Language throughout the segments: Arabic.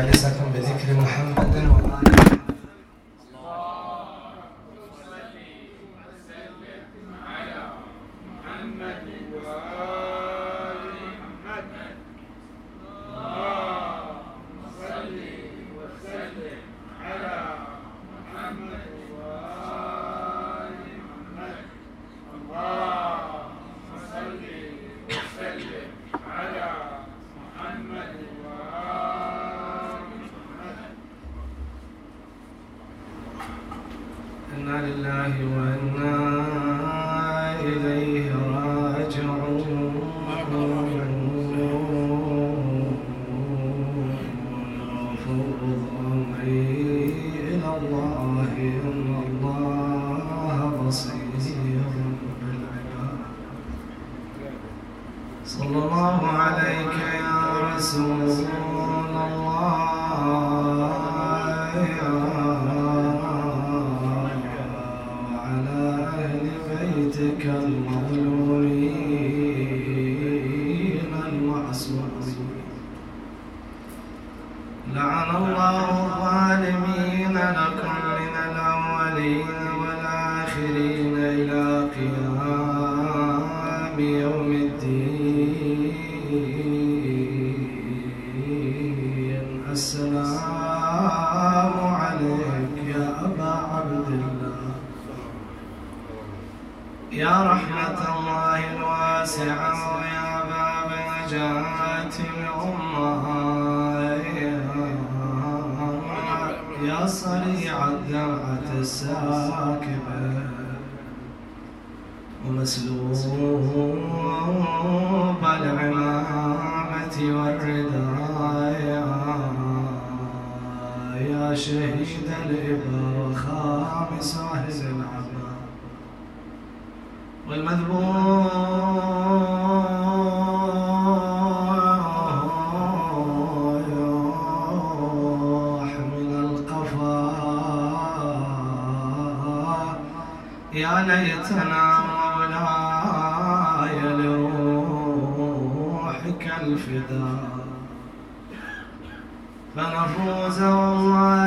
مجالسكم بذكر محمد. يا رحمة الله الواسعة ويا باب نجاة الأمة يا صريع الدمعة الساكبة. ومسلوب العمامة والرداية يا شهيد الإبا وخامس أهل العمى والمذبوح من القفا يا ليتنا مولاي لروحك الفداء. فنفوز والله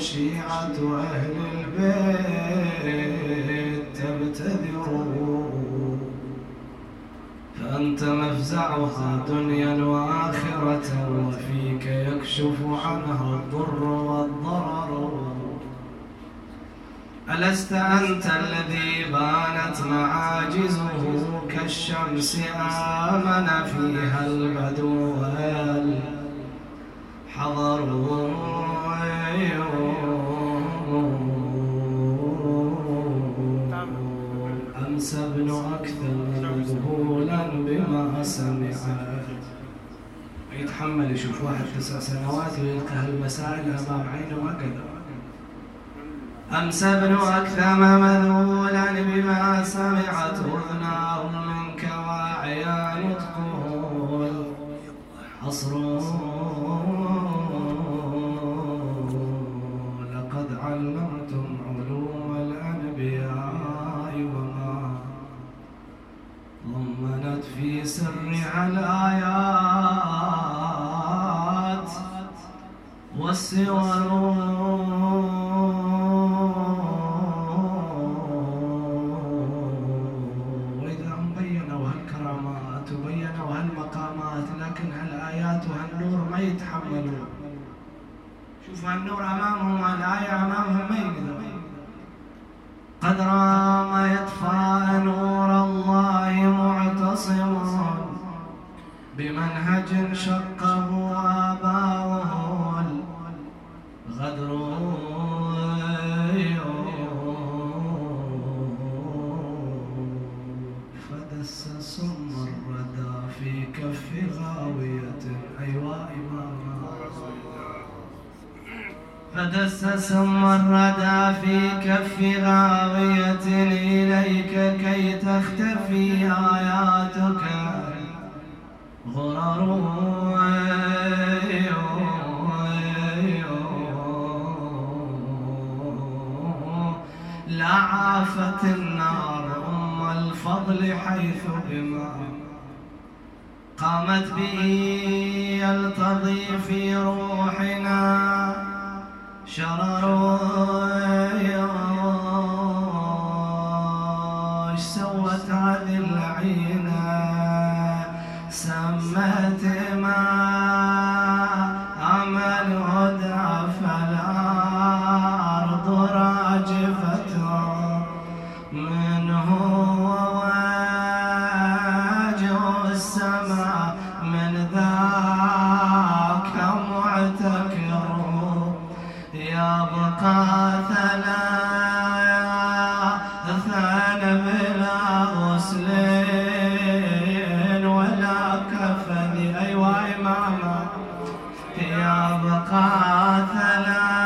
شيعة أهل البيت تبتذر فأنت مفزعها دنيا وآخرة وفيك يكشف عنها الضر والضرر. ألست أنت الذي بانت معاجزه كالشمس آمن فيها البدو والحضر؟ يتحمل يشوف واحد تسع سنوات ويلقى هالمسائل أمام عينه وكذا أمس ابن أكثم مذهولا بما سمعت أذناه منك واعيان تقول حصر. لقد علمتم علوم الأنبياء وما ضمنت في سرها الآيات ما يتحملون شوف هالنور أمامهم الآية أمامهم ما يقدرون قد رام يطفى نور الله معتصم بمنهج شقه مسس الردى في كف راغية إليك كي تختفي آياتك. غرر عافت النار أم الفضل حيث بما قامت به يبقى ثلاث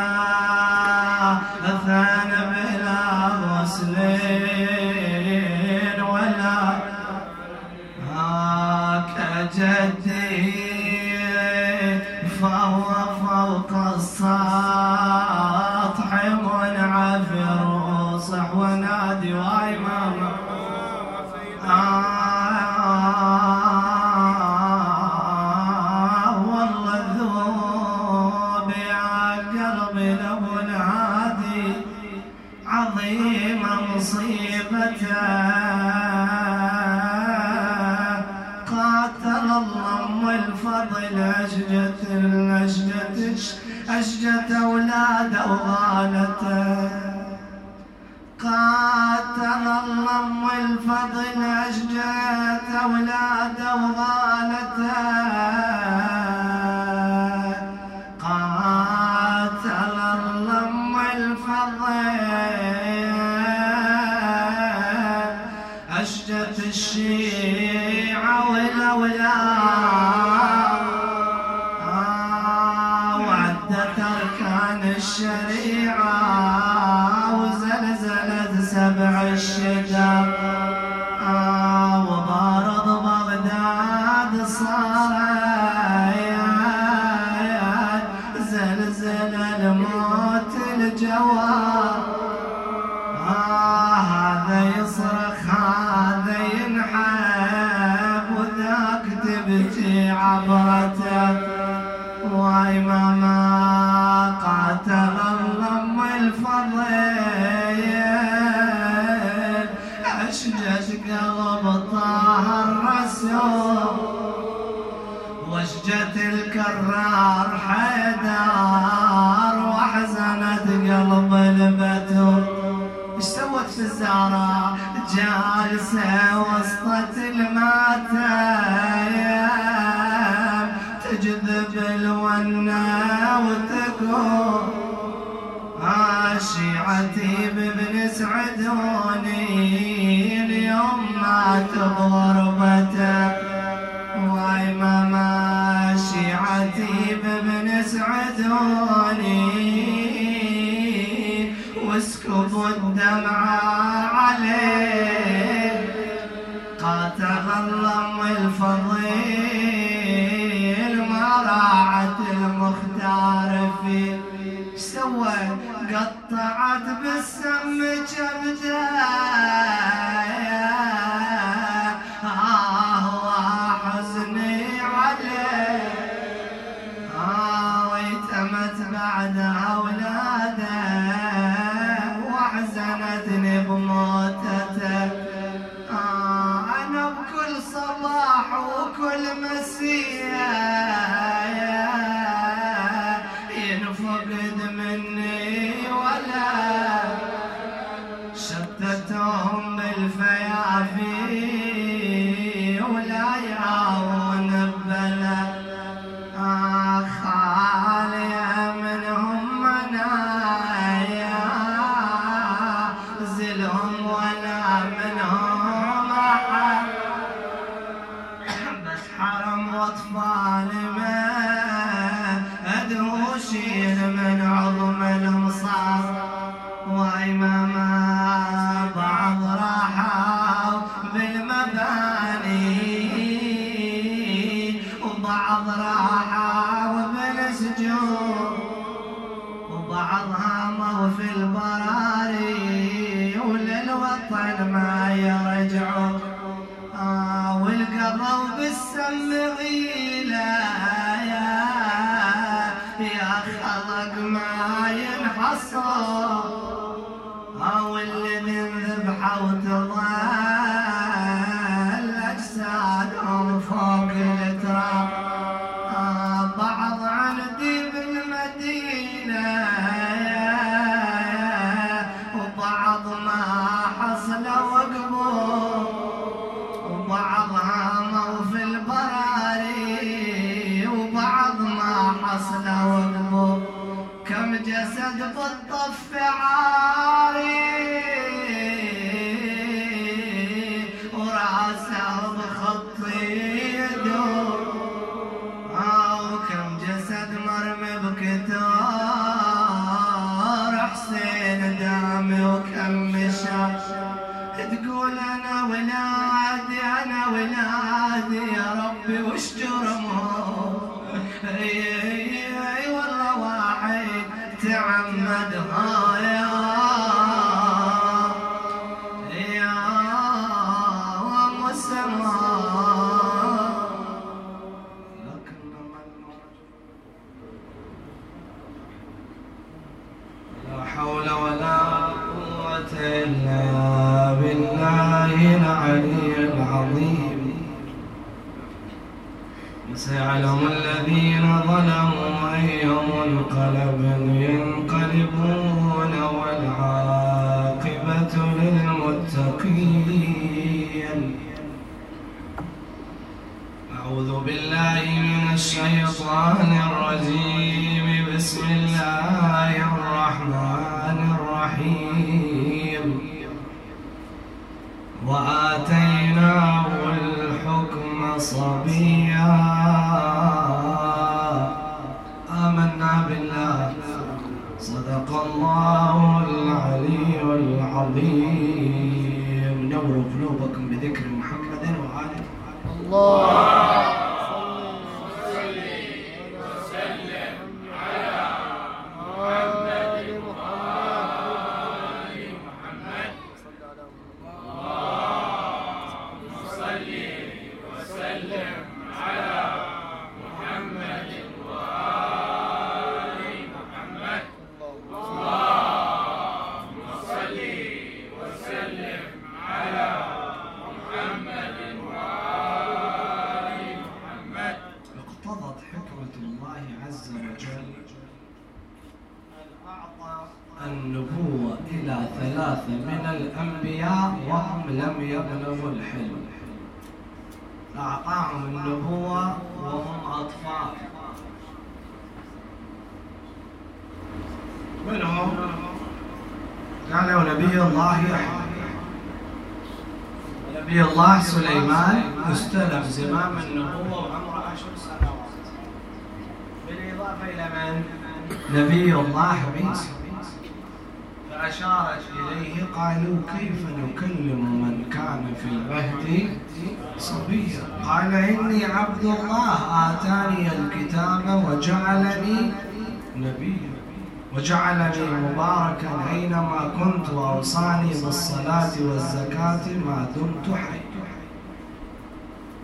وجعلني مباركا أينما كنت وأوصاني بالصلاة والزكاة ما دمت حي.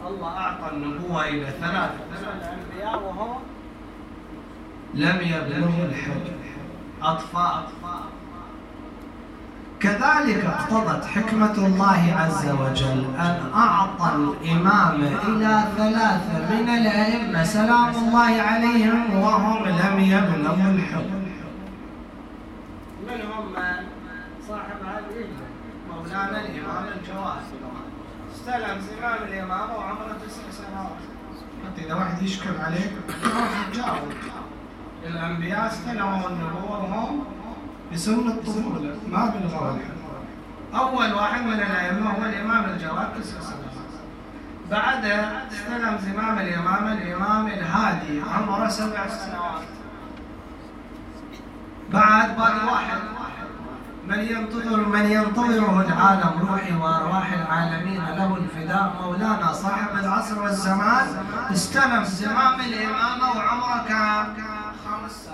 الله أعطى النبوة إلى ثلاثة. الأنبياء وهو لم يبلغ الحج أطفاء. كذلك اقتضت حكمة الله عز وجل أن أعطى الإمام إلى ثلاثة من الأئمة. سلام الله عليهم وهم لم يبلغوا الحكم نام الإمام الجواد استلم زمام الإمامة وعمره تسع سنوات حتى إذا واحد يشكل عليك جاوب الأنبياء استلموا النبوة وهم بسن الطفولة ما بالغوا أول واحد من الأئمة هو الإمام الجواد تسع سنوات بعدها استلم زمام الإمامة الإمام الهادي عمره سبع سنوات بعد باقي واحد. من ينتظر من ينتظره العالم روحي وأرواح العالمين. له الفداء. مولانا صاحب العصر والزمان. استلم زمام الإمامة وعمره خمس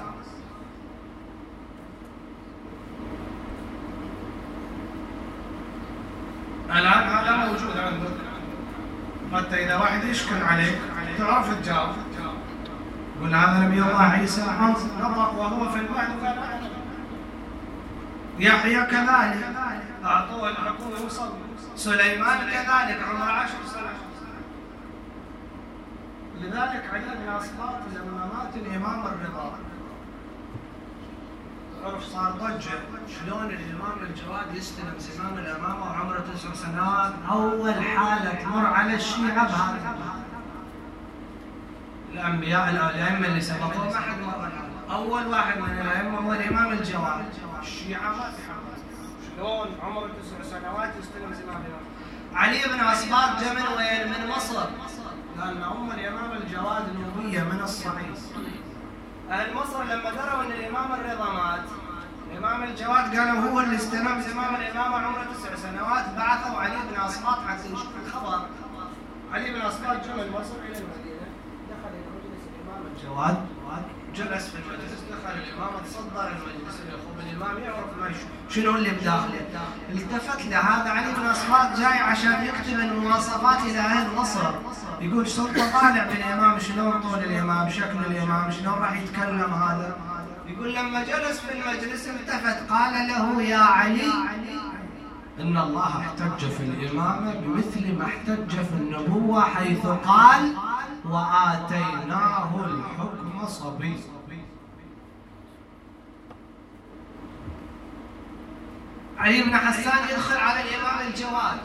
الآن هذا موجود عندك. حتى إذا واحد يشكل عليك تعرف تجاوب قل هذا نبي الله عيسى نطق وهو في الوعد وكان أعلم. يحيى كذلك أعطوه الحكم يصلي سليمان كذلك عمر عشر سنة. لذلك علي بن أصباط لما مات الإمام الرضا عرف صار ضجة. شلون الإمام الجواد يستلم زمام الإمامة وعمره تسع سنوات؟ أول حالة تمر على الشيعة بهذا. الأنبياء الأئمة اللي سبقوا ما حد مر أول واحد من الأئمة هو الإمام الجواد. الشيعة ما شلون؟ عمره تسع سنوات يستلم زمام الإمامة علي بن أصباط جاء من وين؟ من مصر. لأن أم الإمام الجواد نوبية من الصعيد أهل مصر لما دروا أن الإمام الرضا مات الإمام الجواد قالوا هو اللي استلم زمام الإمام عمره تسع سنوات. بعثوا علي بن أصباط حتى يشوف الخبر. علي بن أصباط جاء من مصر إلى المدينة. دخل إلى مجلس الإمام الجواد. جلس في المجلس دخل الإمام تصدر المجلس يخوض الإمام يعرف ما يشوف. شنو اللي بداخله؟ التفت له هذا علي بن أصباط جاي عشان يكتب المواصفات إلى أهل مصر. يقول سلطة طالع بالإمام شلون طول الإمام؟ شكل الإمام شلون راح يتكلم هذا؟ يقول لما جلس في المجلس التفت قال له يا علي إن الله احتج في الإمامة بمثل ما احتج في النبوة حيث قال وآتيناه الحكم صبي علي بن حسان يدخل على الإمام الجواد.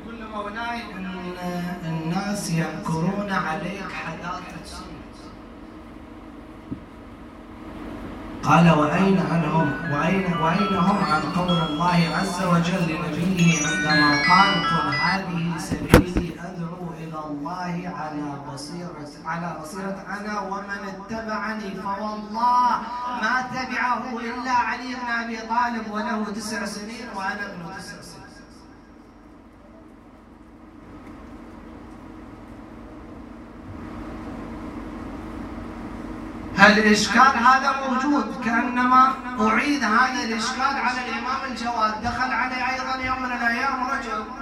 يقول له مولاي إن الناس ينكرون عليك حداثة قال وأين هم وأين وأين هم عن قول الله عز وجل لنبيه عندما قال قل هذه إلى الله على بصيرة على بصيرة أنا ومن اتبعني فوالله ما تبعه إلا علي بن أبي طالب وله تسع سنين وأنا ابن تسع سنين. هالإشكال هذا موجود؟ كأنما أعيد هذا الإشكال على الإمام الجواد. دخل عليه أيضا يوم من الأيام رجل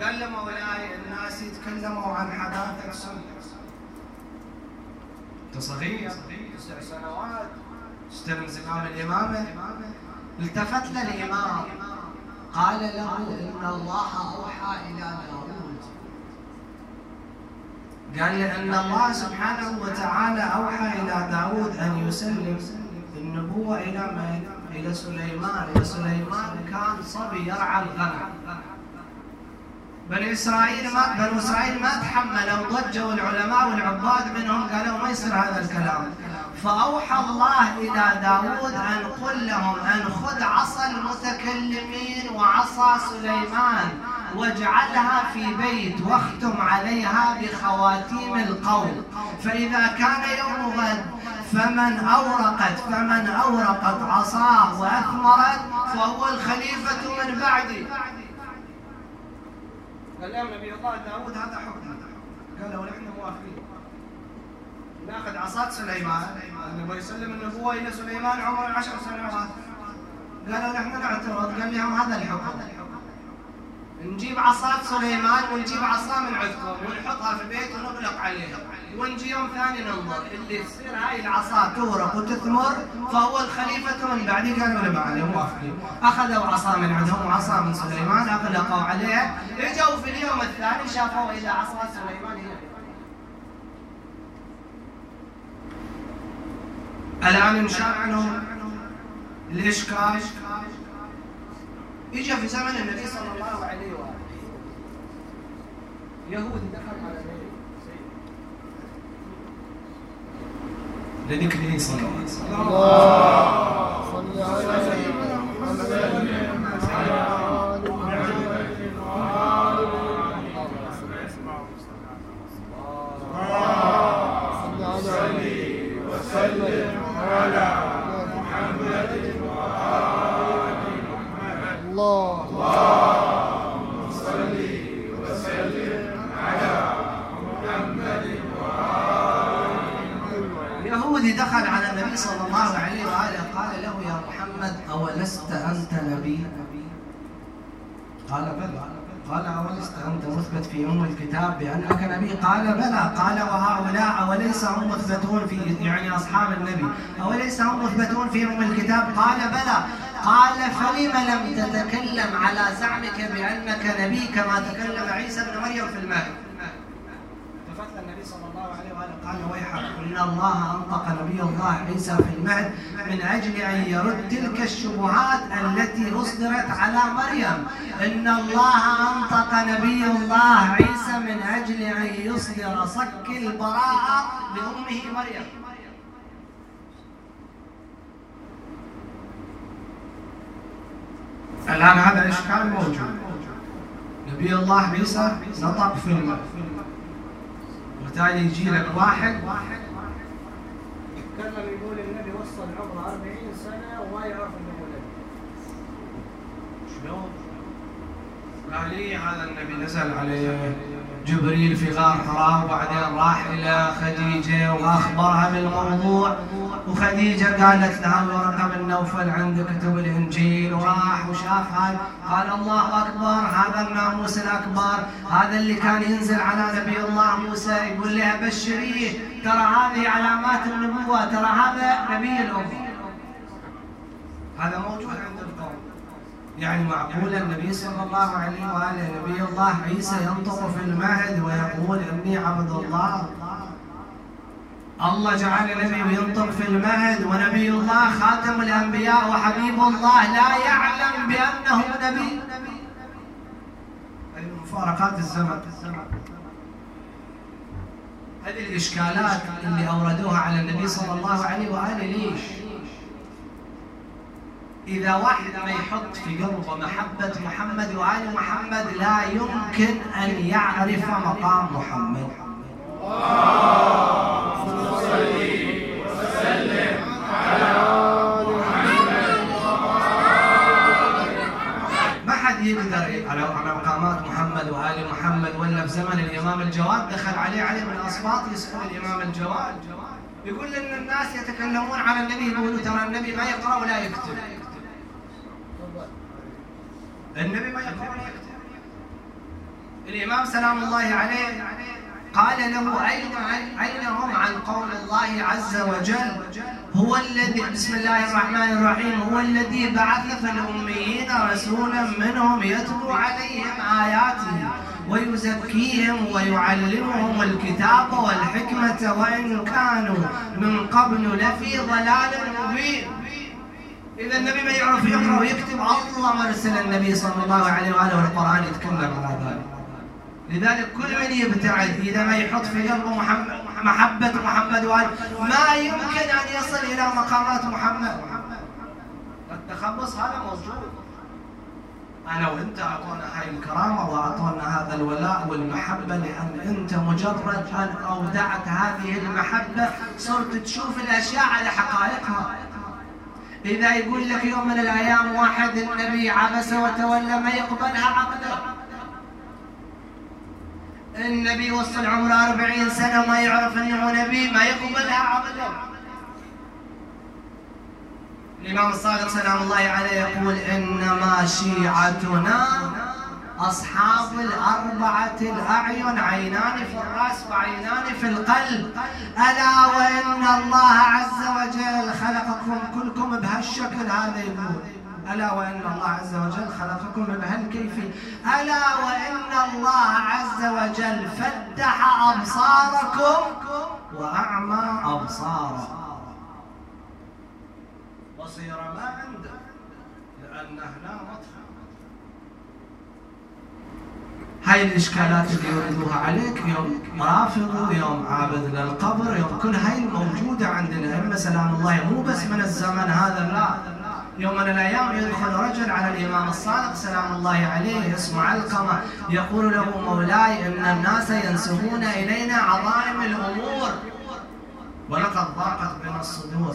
قال له مولاي الناس يتكلموا عن حداثة سنة أنت صغير؟ تسع سنوات. استلم زمام الإمامة؟ التفت للإمام قال له إن الله أوحى إلى داود. قال لأن الله سبحانه وتعالى أوحى إلى داود أن يسلم النبوة إلى من؟ إلى سليمان. وسليمان كان صبي يرعى الغنم. بني إسرائيل ما بنو إسرائيل ما تحملوا ضجوا العلماء والعباد منهم قالوا ما يصير هذا الكلام. فأوحى الله إلى داود أن قل لهم أن خذ عصا المتكلمين وعصا سليمان واجعلها في بيت واختم عليها بخواتيم القول فإذا كان يوم غد فمن أورقت فمن أورقت عصاه وأثمرت فهو الخليفة من بعدي قال لهم نبي الله داود هذا حكم. قالوا نحن موافقين. ناخذ عصا سليمان. النبي يسلم النبوة إلى سليمان عمره عشر سنوات. قالوا نحن نعترض. قال لهم هذا الحكم. نجيب عصا سليمان ونجيب عصا من عندكم ونحطها في البيت ونغلق عليها. ونجي يوم ثاني ننظر اللي تصير هاي العصا تورق وتثمر فهو الخليفة من بعدي قالوا له عليه موافقين. أخذوا عصا من عندهم وعصا من سليمان أغلقوا عليه. إجوا في اليوم الثاني شافوا إذا عصا سليمان. الآن انشاء عنهم الإشكال. اجى في زمن النبي صلى الله عليه وآله. يهودي دخل على النبي لذكر عيسى الله. صل على وسلم على محمد الله اللهم صل وسلم على محمد يهودي دخل على النبي صلى الله عليه واله قال له يا محمد اولست انت نبي؟ قال بلى. قال أولست أنت مثبت في أم الكتاب بأنك نبي قال بلى. قال وهؤلاء أوليس هم مثبتون في يعني أصحاب النبي. أوليس هم مثبتون في أم الكتاب؟ قال بلى. قال فلم لم تتكلم على زعمك بأنك نبي كما تكلم عيسى بن مريم في المهد؟ النبي صلى الله عليه وآله قال ويحك إن الله أنطق نبي الله عيسى في المهد من أجل أن يرد تلك الشبهات التي أصدرت على مريم. إن الله أنطق نبي الله عيسى من أجل أن يصدر صك البراءة لأمه مريم. الآن هذا إشكال موجود. نبي الله عيسى نطق في المهد. وبالتالي يجي لك واحد. يتكلم يقول النبي وصل عمره 40 سنة وما يعرف إنه ولد شلون؟ قال لي هذا النبي نزل عليه جبريل في غار حراء وبعدين راح إلى خديجة وأخبرها بالموضوع. وخديجة قالت لها ورقه بن نوفل عنده كتب الإنجيل. وراح وشاف هاي قال الله أكبر هذا الناموس الأكبر. هذا اللي كان ينزل على نبي الله موسى. يقول لها بشريه ترى هذه علامات النبوة ترى هذا نبي الامه هذا موجود عند القوم. يعني معقول النبي صلى الله عليه وآله نبي الله عيسى ينطق في المهد ويقول إني عبد الله؟ الله جعل نبي وينطق في المهد ونبي الله خاتم الأنبياء وحبيب الله. لا يعلم بأنه نبي. مفارقات الزمن. هذه الإشكالات اللي أوردوها على النبي صلى الله عليه وآله ليش؟ إذا واحد ما يحط في قلبه محبة محمد وآل محمد لا يمكن أن يعرف مقام محمد. حد يقدر على على مقامات محمد وآل محمد ولا في زمن الإمام الجواد دخل عليه علي من الأصباط يسأل الإمام الجواد. يقول لأن الناس يتكلمون على النبي يقولوا ترى النبي ما يقرأ ولا يكتب. النبي ما يقرأ ولا يكتب. الإمام سلام الله عليه قال له أين أين هم عن قول الله عز وجل؟ هو الذي بسم الله الرحمن الرحيم هو الذي بعث في الأميين رسولا منهم يتلو عليهم آياته ويزكيهم ويعلمهم الكتاب والحكمة وإن كانوا من قبل لفي ضلال مبين. إذا النبي ما يعرف يقرأ ويكتب الله مرسل النبي صلى الله عليه وآله والقرآن يتكلم على ذلك لذلك كل من يبتعد إذا ما يحط في قلبه محمد محبة محمد وآله ما يمكن أن يصل إلى مقامات محمد. التخبص هذا موجود. أنا وأنت أعطونا هاي الكرامة وأعطونا هذا الولاء والمحبة لأن أنت مجرد أن أودعت هذه المحبة صرت تشوف الأشياء على حقائقها. إذا يقول لك يوم من الأيام واحد النبي عبس وتولى ما يقبلها عقله النبي وصل عمره أربعين سنة وما يعرف أنه نبي ما يقبلها عقله الإمام الصادق سلام الله عليه يقول إنما شيعتنا أصحاب الأربعة الأعين عينان في الرأس وعينان في القلب. ألا وإن الله عز وجل خلقكم كلكم بهالشكل هذا يقول. ألا وإن الله عز وجل خلقكم بهالكيفية ألا وإن الله عز وجل فتح أبصاركم وأعمى أبصارا. بصيرة ما عنده لأن هنا مطفى. هاي الإشكالات اللي يردوها عليك يوم رافض يوم عابد للقبر يوم كل هاي موجودة عند الأئمة سلام الله مو بس من الزمن هذا لا. يوم من الأيام يدخل رجل على الإمام الصادق سلام الله عليه اسمه علقمة يقول له مولاي إن الناس ينسبون إلينا عظائم الأمور. ولقد ضاقت بنا الصدور.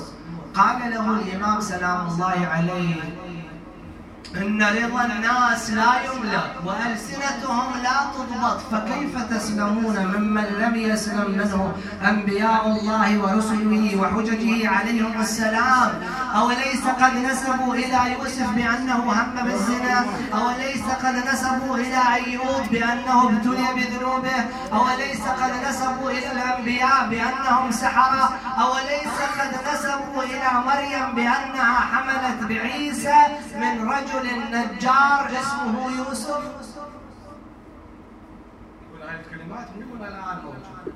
قال له الإمام سلام الله عليه إن رضا الناس لا يملك وألسنتهم لا تضبط فكيف تسلمون ممن لم يسلم منه أنبياء الله ورسله وحججه عليهم السلام. أوليس قد نسبوا إلى يوسف بأنه هم بالزنا؟ أوليس قد نسبوا إلى أيوب بأنه ابتلي بذنوبه؟ أوليس قد نسبوا إلى الأنبياء بأنهم سحرة؟ أوليس قد نسبوا إلى مريم بأنها حملت بعيسى من رجل النجار اسمه يوسف. يقول هاي الكلمات من الآن موجودة.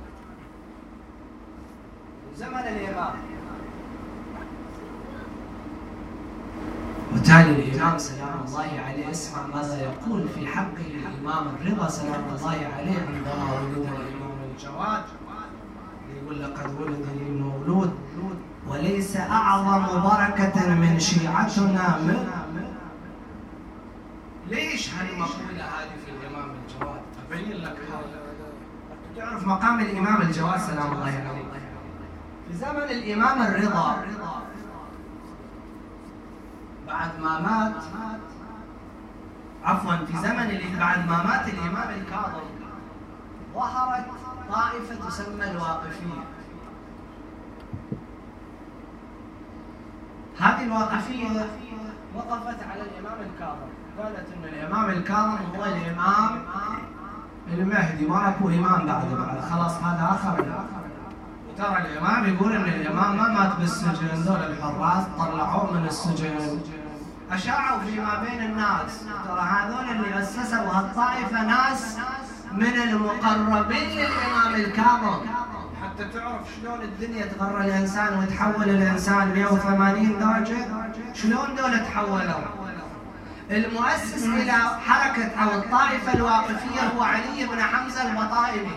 زمن الإمام. وتالي الإمام سلام الله عليه اسمع ماذا يقول في حقه الإمام الرضا سلام الله عليه عندما ولد الإمام الجواد. يقول لقد ولد لي مولود وليس أعظم بركة من شيعتنا من ليش هالمقولة هذه في الإمام الجواد؟ أبين لك تعرف مقام الإمام الجواد سلام الله عليه. في زمن الإمام الرضا بعد ما مات عفوا في زمن بعد ما مات الإمام الكاظم ظهرت طائفة تسمى الواقفية هذه الواقفية وقفت على الإمام الكاظم. قالت إن الإمام الكاظم هو الإمام المهدي ما اكو إمام بعده بعد. خلاص هذا آخر. وترى الإمام يقول إن الإمام ما مات بالسجن دول الحراس طلعوه من السجن. أشاعوا فيما بين الناس. ترى هذول اللي أسسوا هالطائفه ناس من المقربين للإمام الكاظم حتى تعرف شلون الدنيا تغر الإنسان وتحول الإنسان. 180 درجة. شلون دول تحولوا؟ المؤسس إلى حركة أو الطائفة الواقفية هو علي بن حمزة البطائني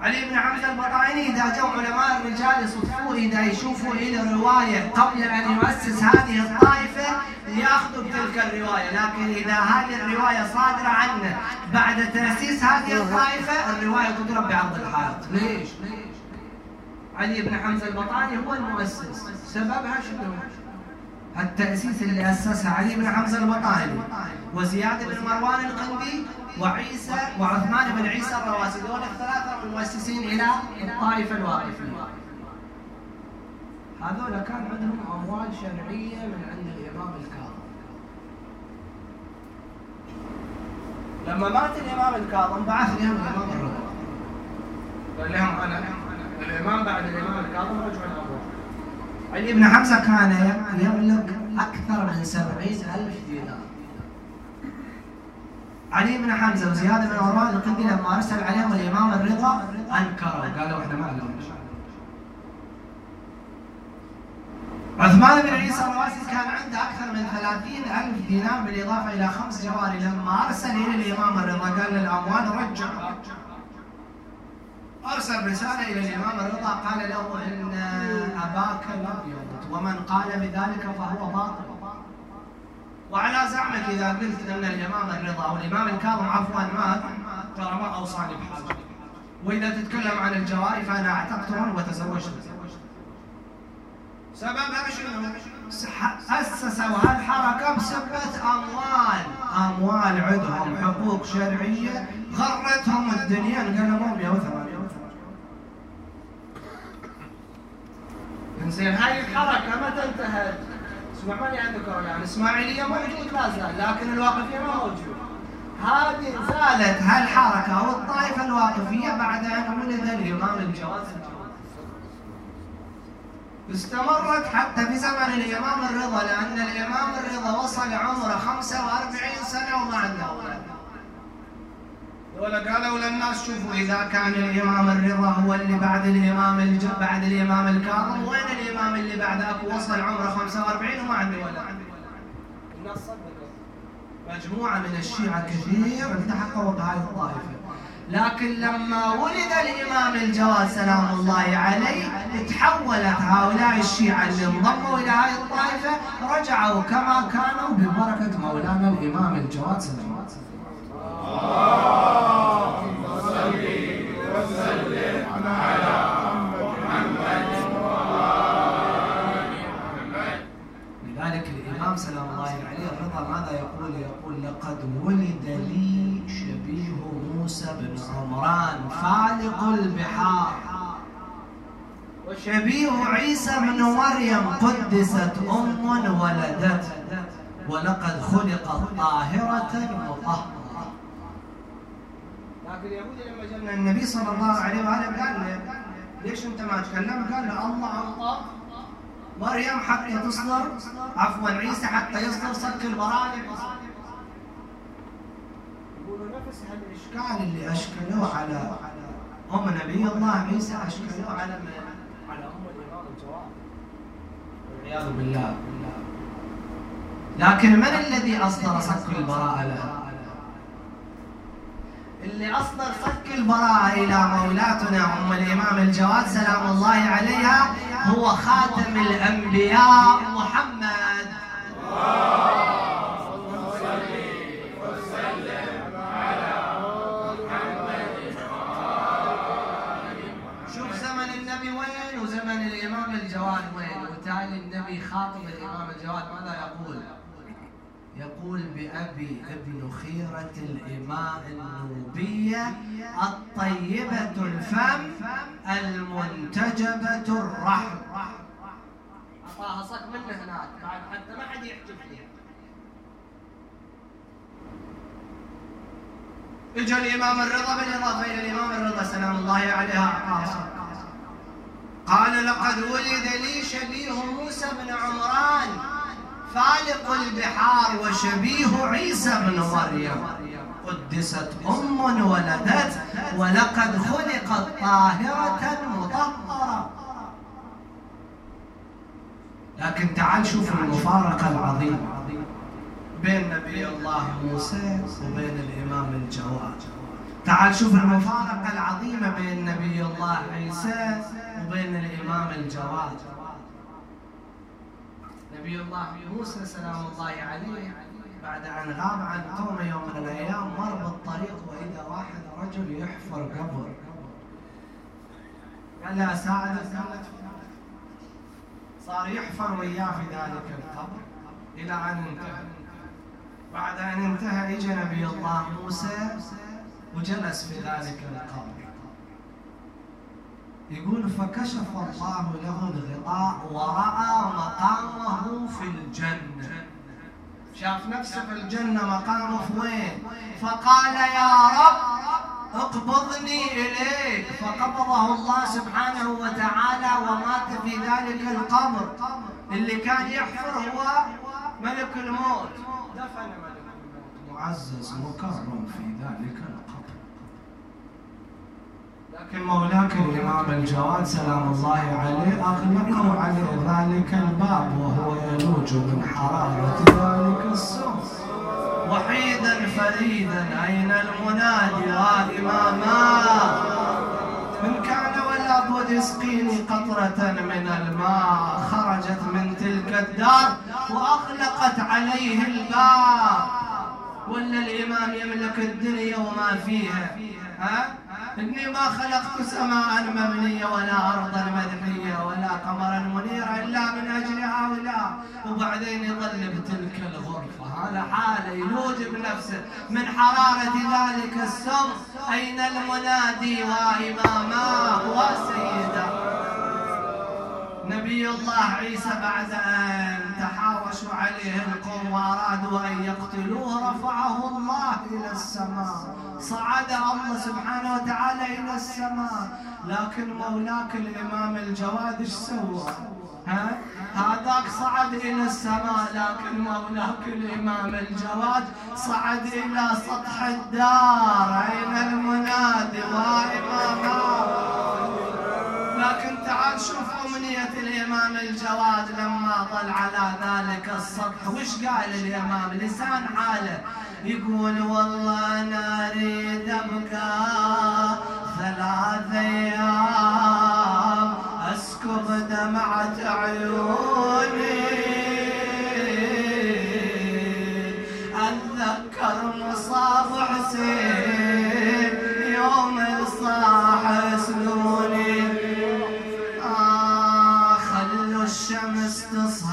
علي بن حمزة البطائني إذا جو علماء الرجال يصفوه إذا يشوفوا إلى رواية قبل أن يؤسس هذه الطائفة يأخذوا بتلك الرواية لكن إذا هذه الرواية صادرة عنه بعد تأسيس هذه الطائفة الرواية تضرب بعرض الحائط ليش؟ علي بن حمزة البطاني هو المؤسس سببها شنو؟ التأسيس اللي أسسها علي بن حمزة البطاني وزياد بن مروان القندي وعيسى وعثمان بن عيسى الرواسي. دول الثلاثة المؤسسين إلى الطائفة الواقفية هذول كان عندهم أموال شرعية من عند الإمام الكاظم. لما مات الإمام الكاظم بعث لهم الإمام الرضا. قال لهم أنا الإمام بعد الإمام الكاظم رجع الأموال علي بن حمزة كان يملك أكثر من سبعين ألف دينار. علي بن حمزة وزياد بن مروان القندي لما أرسل عليهم الإمام الرضا أنكروا قالوا إحنا ما عندنا عثمان بن عيسى الرواسي كان عنده أكثر من ثلاثين ألف دينار بالإضافة إلى خمس جواري لما أرسل إلى الإمام الرضا. قال للأموال رجع أرسل رسالة إلى الإمام الرضا قال له إن أباك لم يمت ومن قال بذلك فهو باطل. وعلى زعمك إذا قلت أن الإمام الرضا أو الإمام الكاظم عفوا مات ترى ما أوصاني بحاجة. وإذا تتكلم عن الجواري فأنا اعتقتهم وتزوجت سببها شنو؟ أسسوا هالحركة بسبة أموال. أموال عندهم حقوق شرعية غرتهم الدنيا انقلبوا 180 زين. هاي الحركة متى انتهت؟ اسمع ماني عندك يعني الاسماعيليه موجود لا زال لكن الواقفية ما موجود. هذه زالت هالحركة أو الطائفه الواقفية بعد أن ولد الإمام الجواز. استمرت حتى في زمن الإمام الرضا لأن الإمام الرضا وصل عمره 45 سنة وما عنده ولد ولا قالوا للناس شوفوا إذا كان الإمام الرضا هو اللي بعد الإمام الج... بعد الإمام الكاظم وين الإمام اللي بعده وصل عمره 45 وما عنده ولد الناس مجموعة من الشيعة كثير التحقوا بهذه الطائفة. لكن لما ولد الإمام الجواد سلام الله عليه تحولت هؤلاء الشيعة اللي انضموا إلى هذه الطائفة رجعوا كما كانوا ببركة مولانا الإمام الجواد سلام الله اللهم الإمام سلام الله عليه الرضا ماذا يقول؟ يقول لقد ولد لي شبيه موسى بن عمران فالق البحار. وشبيه عيسى بن مريم قدست أم ولدته ولقد خلق طاهرة مطهرة لكن اليهود لما جاءنا النبي صلى الله عليه وآله قال له ليش أنت ما تكلم؟ قال له الله أنطق مريم حتى تصدر عفوا عيسى حتى يصدر صك البراءة يقولوا نفس هالإشكال اللي أشكلوه على أم نبي الله عيسى أشكلوه على من؟ على أم الإمام الجواد والعياذ بالله لكن من الذي أصدر صك البراءة لها؟ اللي أصدر صك البراءة إلى مولاتنا أم الإمام الجواد سلام الله عليها هو خاتم الأنبياء محمد شوف زمن النبي وين وزمن الإمام الجواد وين وتالي النبي خاطب الإمام الجواد ماذا يقول؟ يقول بأبي ابن خيرة الإماء النوبية الطيبة الفم المنتجبة الرحم. أعطاها صك منه هناك بعد حتى ما حد يحجب فيها. اجى الإمام الرضا بالإضافة إلى الإمام الرضا سلام الله عليها أعطاها صك. قال لقد ولد لي شبيه موسى بن عمران فالق البحار وشبيه عيسى بن مريم. قدست أم ولدت ولقد خلقت طاهرة مطهرة. لكن تعال شوف المفارقة العظيمة بين نبي الله موسى وبين الإمام الجواد. تعال شوف المفارقة العظيمة بين نبي الله عيسى وبين الإمام الجواد. نبي الله موسى سلام الله عليه. بعد أن غاب عن قومه يوم من الأيام مر بالطريق وإذا واحد رجل يحفر قبر. قال له أساعدك؟ قالت صار يحفر وياه في ذلك القبر إلى أن انتهى. بعد أن انتهى إجى نبي الله موسى وجلس في ذلك القبر. يقول فكشف الله له الغطاء ورأى مقامه في الجنة. شاف نفسه في الجنة مقامه في وين؟ فقال يا رب اقبضني إليك. فقبضه الله سبحانه وتعالى ومات في ذلك القبر. اللي كان يحفر هو ملك الموت. دفن ملك الموت. معزز مكرم في ذلك القبر. لكن مولاك الإمام الجواد سلام الله عليه أغلقوا عليه ذلك الباب وهو يلوج من حرارة ذلك السم وحيدا فريدا أين المنادي وإماما من كان ولا بد يسقيني قطرة من الماء خرجت من تلك الدار وأغلقت عليه الباب. ولا الإمام يملك الدنيا وما فيها ها؟ إني ما خلقت سماء مبنية ولا أرضا مدحية ولا قمرا منيرا إلا من أجل هؤلاء. وبعدين يظل بتلك الغرفة. هذا حاله يلوج بنفسه من حرارة ذلك السم أين المنادي وإماما وسيدا نبي الله عيسى بعد أن تحاوشوا عليه القوم وأرادوا أن يقتلوه رفعه الله إلى السماء صعد الله سبحانه وتعالى إلى السماء لكن مولاك الإمام الجواد إيش سوى؟ ها؟ هذاك صعد إلى السماء لكن مولاك الإمام الجواد صعد إلى سطح الدار أين المنادي وإمامه لكن تعال شوف الإمام الجواد لما ظل على ذلك السطح وش قال الإمام؟ لسان حاله يقول والله أنا أريد أبقى ثلاث أيام أسكب دمعة عيوني.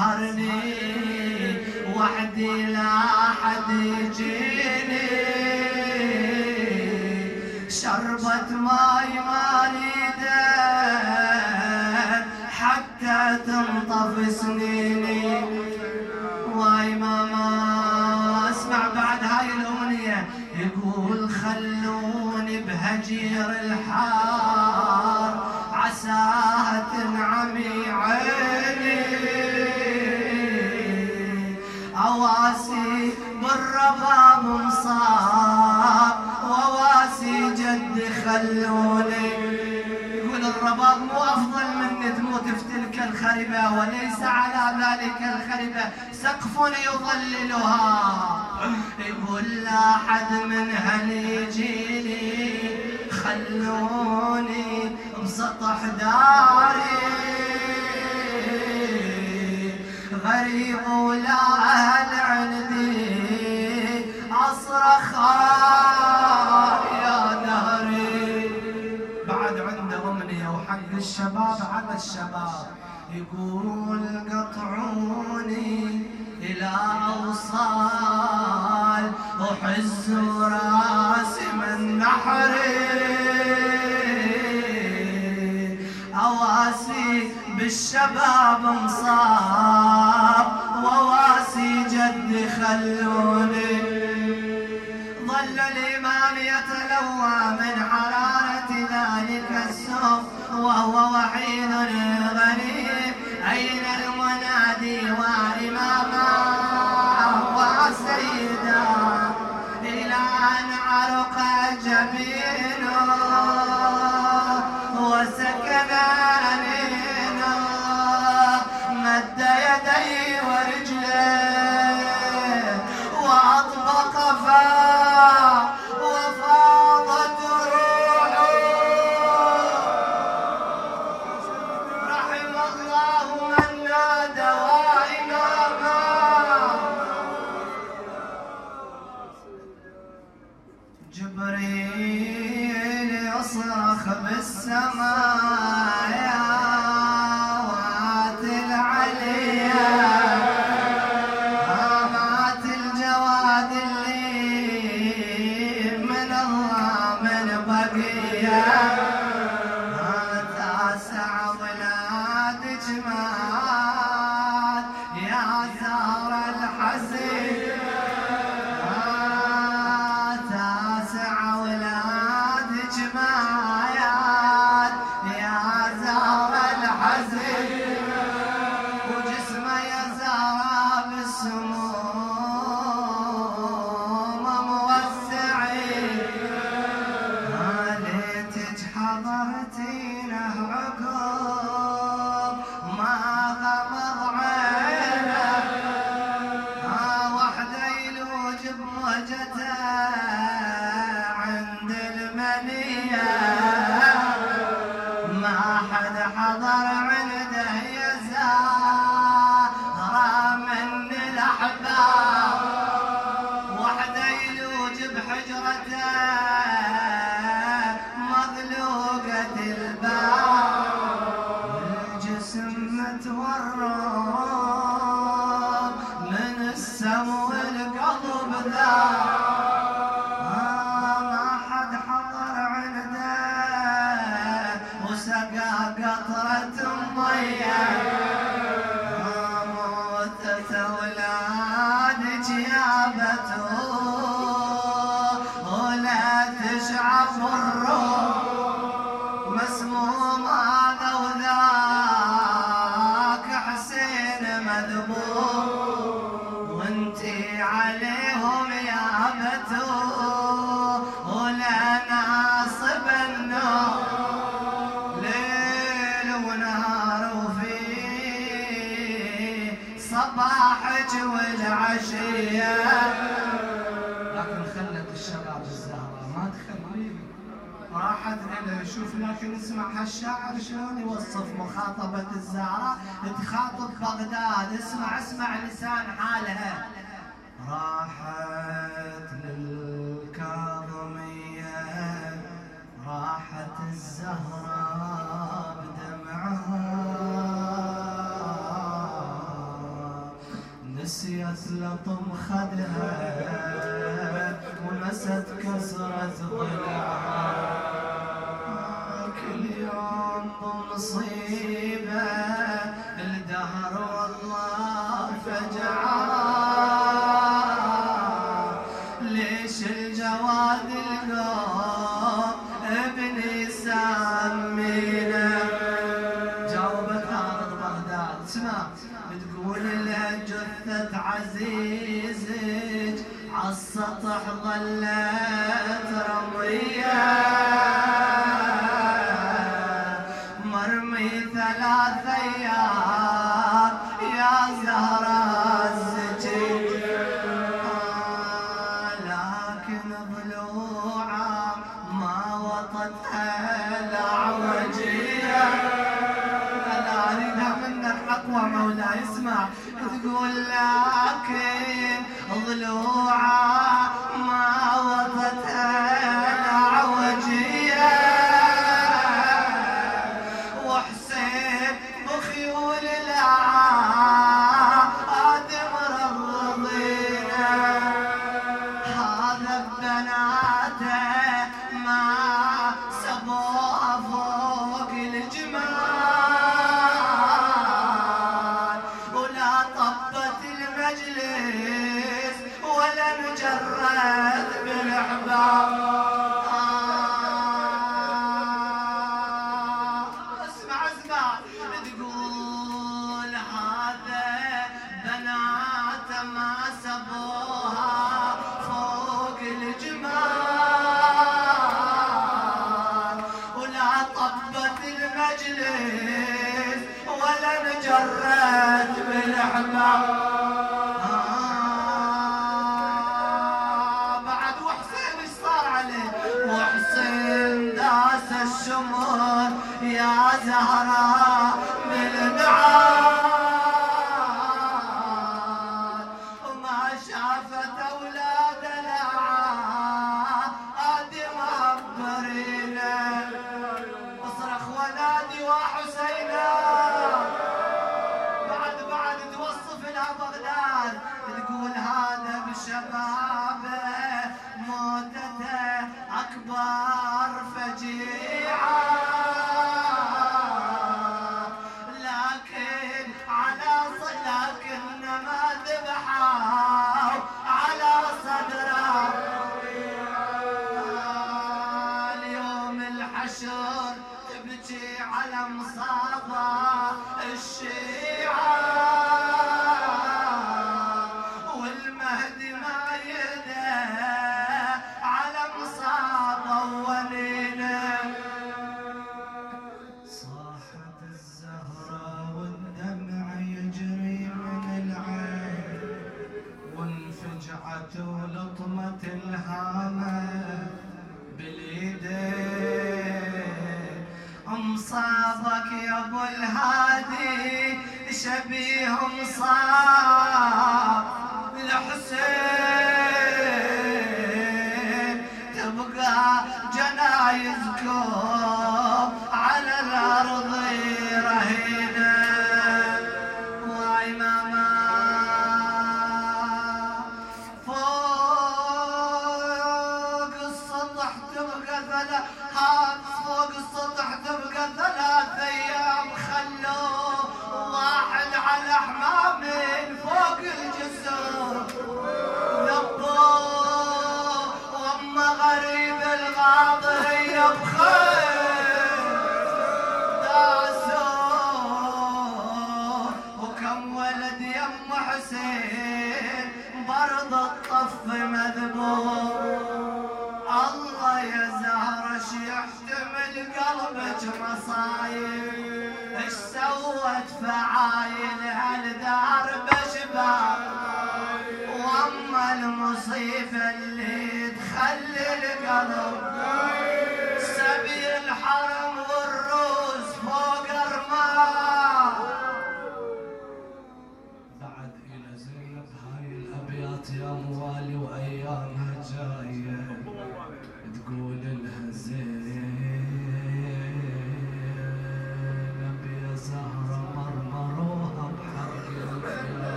تصهرني وحدي لا حد يجيني. شربت ماي ما حتى تنطف سنيني. خلوني يقول الرباب مو أفضل من تموت في تلك الخربة وليس على ذلك الخربة. سقف يظللها. يقول لا حد من هل يجيني خلوني بسطح داري. غريب ولا أهل عندي أصرخ. الشباب على الشباب. يقول قطعوني إلى أوصال. وحز راسي من نحري أواسي بالشباب مصاب وواسي جد خلوني ظل الإمام يتلوى من حرارة ذلك السوق وهو وحيد غريب أين المنادي وإماما وسيدا إلى أن عرق جبينه من هالشاعر شلون يوصف مخاطبة الزهرة؟ تخاطب بغداد اسمع اسمع لسان حالها راحت للكاظمية راحت الزهرة بدمعها. نسيت لطم خدها ونست كسرة ضلعها بمصيبة Allah أبو الهادي شبيه مصاب الحسين تبقى جنايزكم.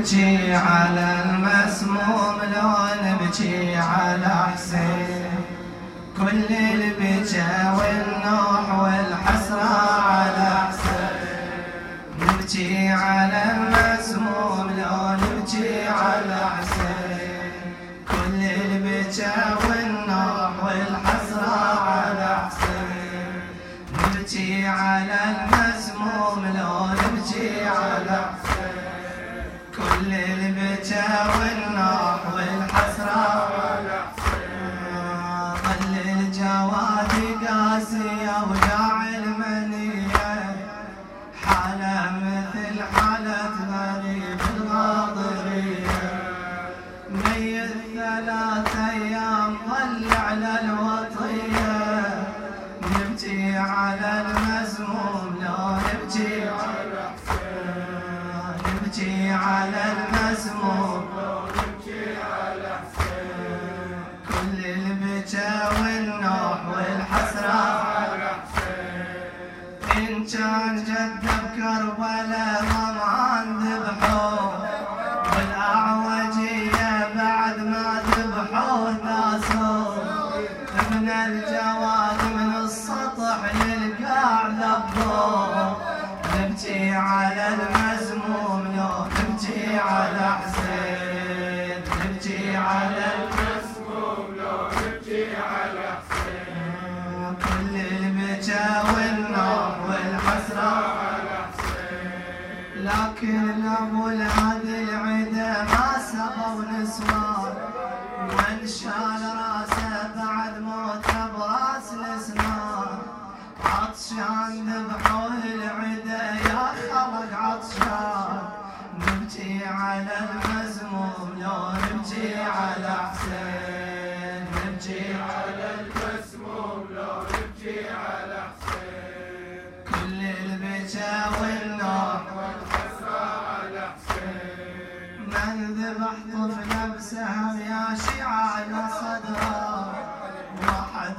نجي على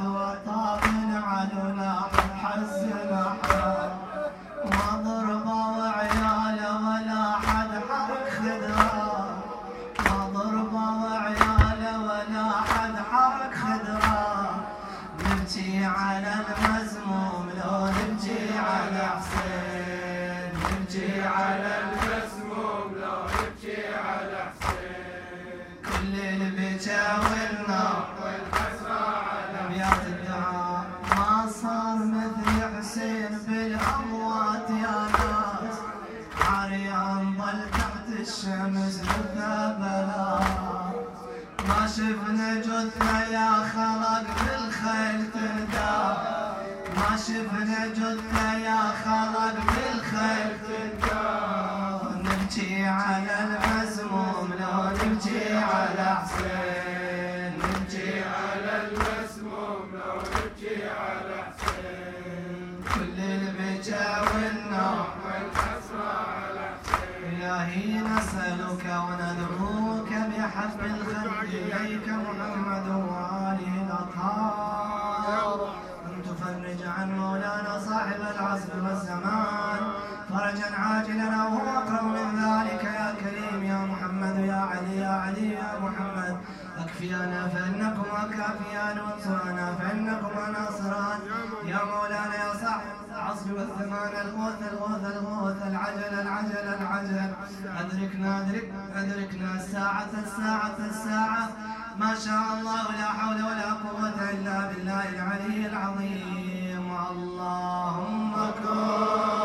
وطاب علنا جنة يا خلق للخير نبكي على المزموم لو نبكي على حسين نبكي على المزموم لو نبكي على حسين كل البكاء والنوم والحسرة على حسين إلهي نسألك وندعوك بحسب الخلق إليك مرشدنا فإنكم كافيان وانصرنا فإنكم ناصران يا مولانا يا صاحب العصر والثمان الغوث الغوث الغوث العجل العجل العجل. أدركنا أدرك أدركنا الساعة الساعة الساعة. ما شاء الله لا حول ولا قوة إلا بالله العلي العظيم. اللهم كن